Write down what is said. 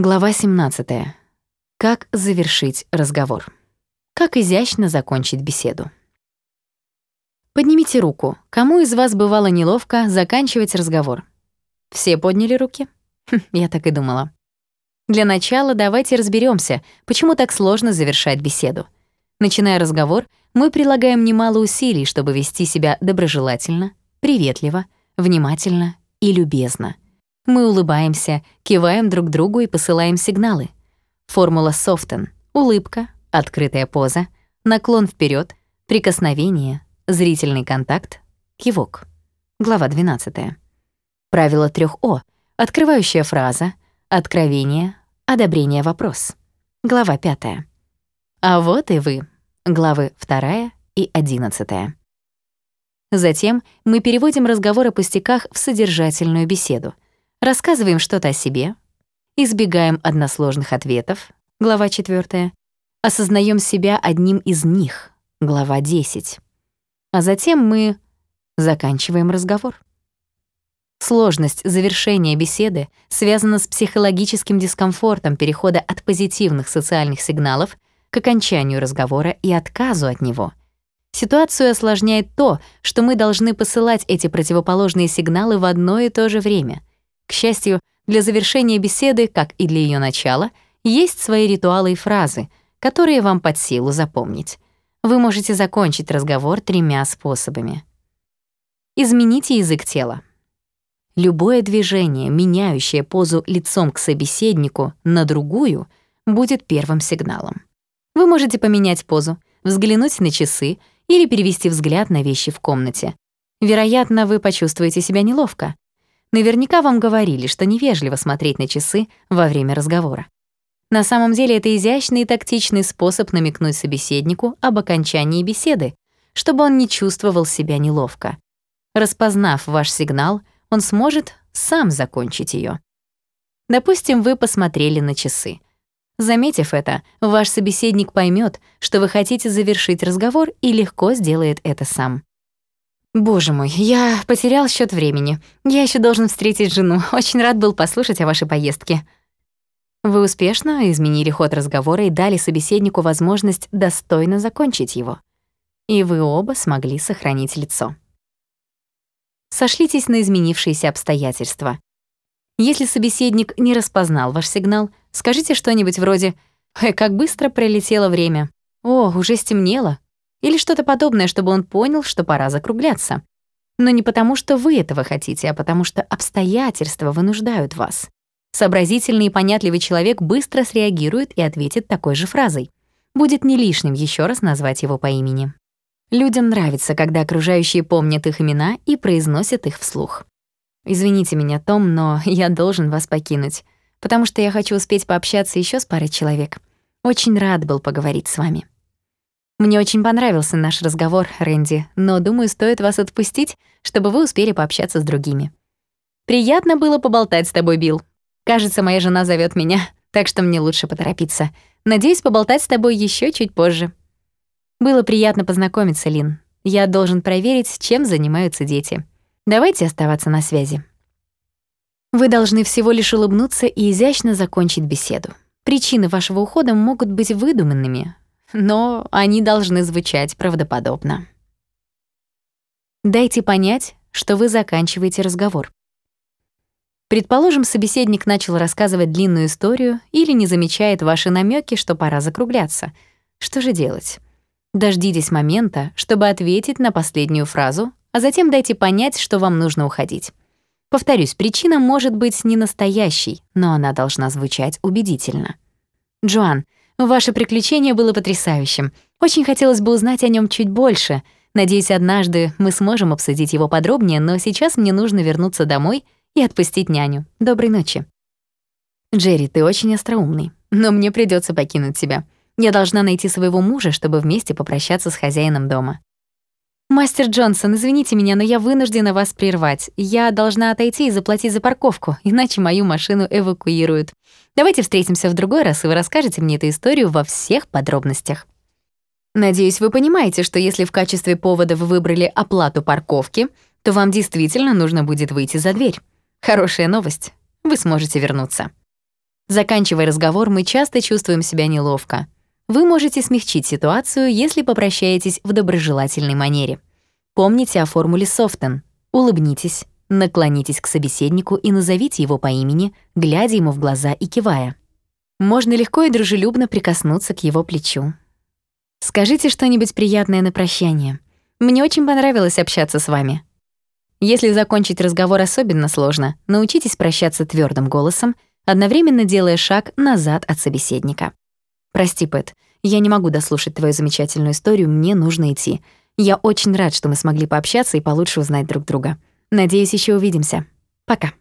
Глава 17. Как завершить разговор? Как изящно закончить беседу? Поднимите руку. Кому из вас бывало неловко заканчивать разговор? Все подняли руки? Хм, я так и думала. Для начала давайте разберемся, почему так сложно завершать беседу. Начиная разговор, мы прилагаем немало усилий, чтобы вести себя доброжелательно, приветливо, внимательно и любезно — мы улыбаемся, киваем друг другу и посылаем сигналы. Формула Софтен — улыбка, открытая поза, наклон вперед, прикосновение, зрительный контакт, кивок. Глава 12. Правило трех О — открывающая фраза, откровение, одобрение вопрос. Глава 5. А вот и вы. Главы 2 и 11. Затем мы переводим разговор о пустяках в содержательную беседу — Рассказываем что-то о себе, избегаем односложных ответов, глава 4, осознаем себя одним из них, глава 10. А затем мы заканчиваем разговор. Сложность завершения беседы связана с психологическим дискомфортом перехода от позитивных социальных сигналов к окончанию разговора и отказу от него. Ситуацию осложняет то, что мы должны посылать эти противоположные сигналы в одно и то же время. К счастью, для завершения беседы, как и для ее начала, есть свои ритуалы и фразы, которые вам под силу запомнить. Вы можете закончить разговор тремя способами. Измените язык тела. Любое движение, меняющее позу лицом к собеседнику на другую, будет первым сигналом. Вы можете поменять позу, взглянуть на часы или перевести взгляд на вещи в комнате. Вероятно, вы почувствуете себя неловко. Наверняка вам говорили, что невежливо смотреть на часы во время разговора. На самом деле это изящный и тактичный способ намекнуть собеседнику об окончании беседы, чтобы он не чувствовал себя неловко. Распознав ваш сигнал, он сможет сам закончить ее. Допустим, вы посмотрели на часы. Заметив это, ваш собеседник поймет, что вы хотите завершить разговор и легко сделает это сам. Боже мой, я потерял счет времени. Я еще должен встретить жену. Очень рад был послушать о вашей поездке. Вы успешно изменили ход разговора и дали собеседнику возможность достойно закончить его. И вы оба смогли сохранить лицо. Сошлитесь на изменившиеся обстоятельства. Если собеседник не распознал ваш сигнал, скажите что-нибудь вроде «Эй, как быстро пролетело время! О, уже стемнело! Или что-то подобное, чтобы он понял, что пора закругляться. Но не потому, что вы этого хотите, а потому что обстоятельства вынуждают вас. Сообразительный и понятливый человек быстро среагирует и ответит такой же фразой. Будет не лишним еще раз назвать его по имени. Людям нравится, когда окружающие помнят их имена и произносят их вслух. Извините меня, Том, но я должен вас покинуть, потому что я хочу успеть пообщаться еще с парой человек. Очень рад был поговорить с вами. Мне очень понравился наш разговор, Рэнди, но, думаю, стоит вас отпустить, чтобы вы успели пообщаться с другими. Приятно было поболтать с тобой, Билл. Кажется, моя жена зовет меня, так что мне лучше поторопиться. Надеюсь поболтать с тобой еще чуть позже. Было приятно познакомиться, Лин. Я должен проверить, чем занимаются дети. Давайте оставаться на связи. Вы должны всего лишь улыбнуться и изящно закончить беседу. Причины вашего ухода могут быть выдуманными, но они должны звучать правдоподобно. Дайте понять, что вы заканчиваете разговор. Предположим, собеседник начал рассказывать длинную историю или не замечает ваши намеки, что пора закругляться. Что же делать? Дождитесь момента, чтобы ответить на последнюю фразу, а затем дайте понять, что вам нужно уходить. Повторюсь, причина может быть не настоящей, но она должна звучать убедительно. Джоан, Ваше приключение было потрясающим. Очень хотелось бы узнать о нем чуть больше. Надеюсь, однажды мы сможем обсудить его подробнее, но сейчас мне нужно вернуться домой и отпустить няню. Доброй ночи. Джерри, ты очень остроумный, но мне придется покинуть тебя. Я должна найти своего мужа, чтобы вместе попрощаться с хозяином дома. «Мастер Джонсон, извините меня, но я вынуждена вас прервать. Я должна отойти и заплатить за парковку, иначе мою машину эвакуируют. Давайте встретимся в другой раз, и вы расскажете мне эту историю во всех подробностях». Надеюсь, вы понимаете, что если в качестве повода вы выбрали оплату парковки, то вам действительно нужно будет выйти за дверь. Хорошая новость. Вы сможете вернуться. Заканчивая разговор, мы часто чувствуем себя неловко. Вы можете смягчить ситуацию, если попрощаетесь в доброжелательной манере. Помните о формуле Софтон. Улыбнитесь, наклонитесь к собеседнику и назовите его по имени, глядя ему в глаза и кивая. Можно легко и дружелюбно прикоснуться к его плечу. Скажите что-нибудь приятное на прощание. Мне очень понравилось общаться с вами. Если закончить разговор особенно сложно, научитесь прощаться твердым голосом, одновременно делая шаг назад от собеседника. «Прости, Пэт, я не могу дослушать твою замечательную историю, мне нужно идти. Я очень рад, что мы смогли пообщаться и получше узнать друг друга. Надеюсь, еще увидимся. Пока».